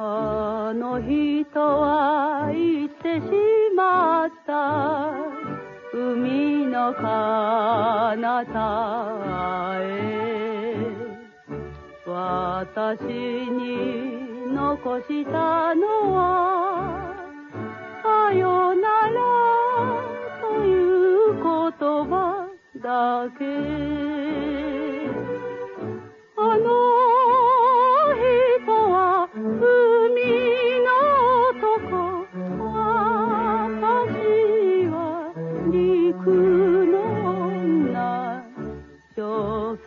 あの人は行ってしまった。海の彼方へ。私に残したのはさよならという言葉だけ。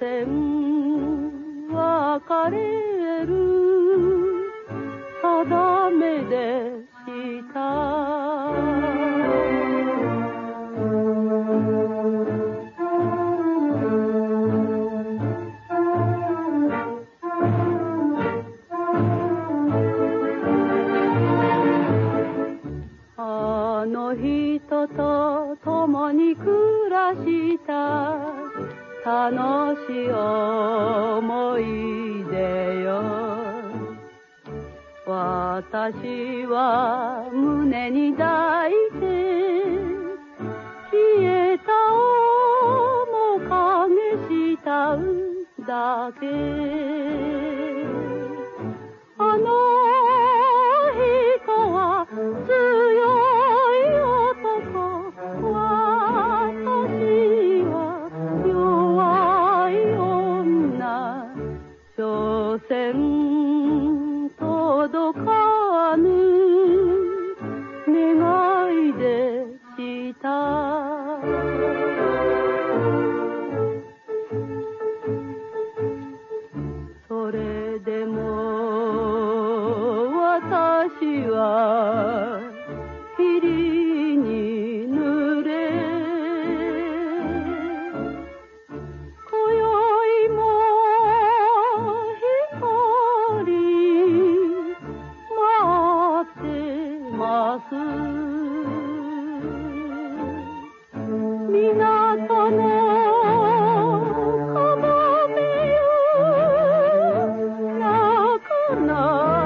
別れる。定めでした。あの人と共に暮らした。楽しい思い出よ。私は胸に抱いて消えた面影しただけ。あの届かぬ願いでした。それでも私はます。港の浜辺よ、泣くな。